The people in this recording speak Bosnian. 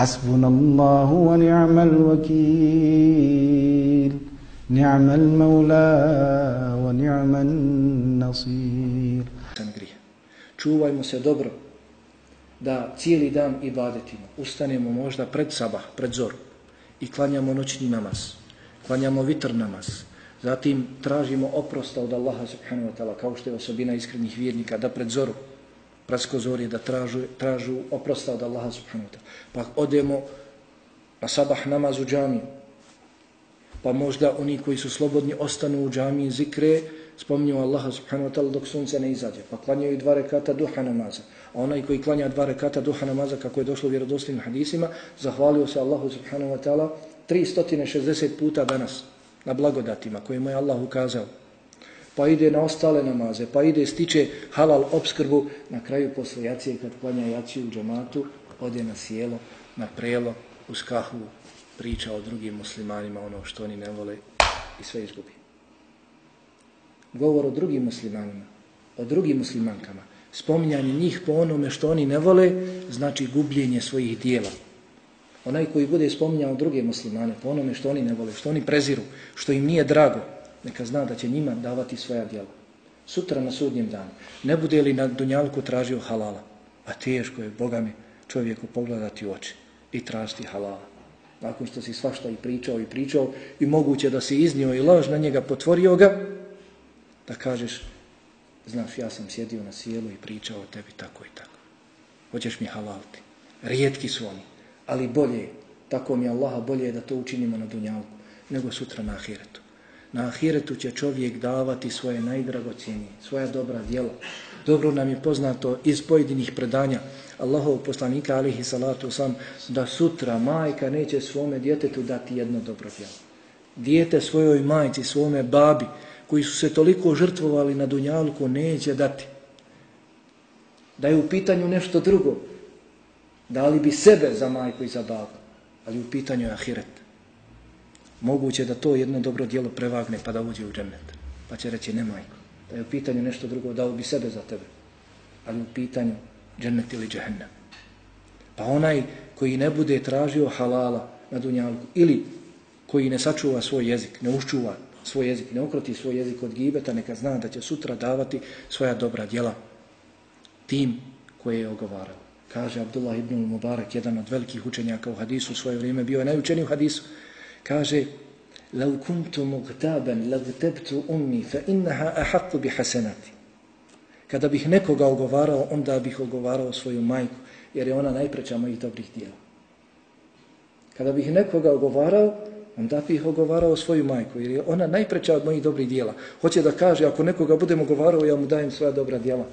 حسبنا الله ونعم الوكيل نعم المولى ونعم النصير Čuvajmo se dobro da cijeli dan ibadetimo. Ustanemo možda pred sabah, pred zoru i klanjamo noćni namaz. Klanjamo vitr namaz. Zatim tražimo oprosta od Allaha subhanahu wa ta'ala, kao što je osobina iskrenih vjernika, da pred zoru, raskozori da tražu, tražu oprosta od Allaha subhanahu wa ta'ala. Pa odemo na sabah namaz u džamiju. Pa možda oni koji su slobodni ostanu u džamiji zikre, spominju Allaha subhanahu wa ta'ala dok sunce ne izađe. Pa klanjaju dva rekata duha namaza. A onaj koji klanja dva rekata duha namaza, kako je došlo u vjerodostojnim hadisima, zahvalio se Allahu subhanahu wa ta'ala 360 puta danas na blagodatima koje mu je Allah ukazao. Pa ide na ostale namaze, pa ide stiče halal obskrbu na kraju posle jacije kad klanja jaciju u džamatu, ode na sjelo, na prelo, u skahvu, priča o drugim muslimanima, ono što oni ne vole i sve izgubi. Govor o drugim muslimanima, o drugim muslimankama, spominjanje njih po onome što oni ne vole, znači gubljenje svojih dijela. Onaj koji bude spominjao druge muslimane po onome što oni ne vole, što oni preziru, što im nije drago, neka zna da će njima davati svoja djela. Sutra na sudnjem danu, ne bude li na dunjalku tražio halala, a teško je, Boga mi, čovjeku pogledati u oči i tražiti halala. Nakon što si svašta i pričao i pričao i moguće da si iznio i laž na njega, potvorio ga, da kažeš, znaš, ja sam sjedio na sjelu i pričao o tebi tako i tako. Hoćeš mi halalti. Rijetki su oni ali bolje, tako mi Allaha bolje je da to učinimo na dunjalku, nego sutra na ahiretu. Na ahiretu će čovjek davati svoje najdragocijenije, svoja dobra djela. Dobro nam je poznato iz pojedinih predanja Allahov poslanika alihi salatu sam da sutra majka neće svome djetetu dati jedno dobro djelo. Dijete svojoj majci, svome babi, koji su se toliko žrtvovali na dunjalku, neće dati. Da je u pitanju nešto drugo, dali bi sebe za majku i za babu, ali u pitanju je ahiret. Moguće da to jedno dobro dijelo prevagne pa da uđe u džennet. Pa će reći ne majko. Da je u pitanju nešto drugo, dao bi sebe za tebe. Ali u pitanju džennet ili džehennem. Pa onaj koji ne bude tražio halala na dunjalku ili koji ne sačuva svoj jezik, ne uščuva svoj jezik, ne okroti svoj jezik od gibeta, neka zna da će sutra davati svoja dobra djela tim koje je ogovarao. Kaže Abdullah ibn Mubarak, jedan od velikih učenjaka u hadisu u svoje vrijeme, bio je najučeniji u hadisu Kaže, لو كنت مغتابا لغتبت أمي فإنها أحق بحسناتي Kada bih nekoga ogovarao, onda bih ogovarao svoju majku, jer je ona najpreća mojih dobrih dijela. Kada bih nekoga ogovarao, onda bih ogovarao svoju majku, jer je ona najpreća od mojih dobrih dijela. Hoće da kaže, ako nekoga budem ogovarao, ja mu dajem svoja dobra dijela.